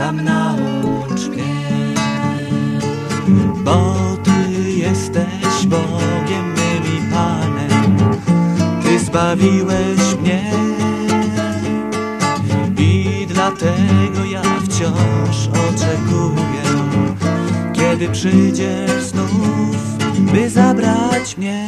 sam naucz mnie. Bo Ty jesteś Bogiem mym i Panem, Ty zbawiłeś mnie. I dlatego ja wciąż oczekuję, kiedy przyjdziesz znów, by zabrać mnie.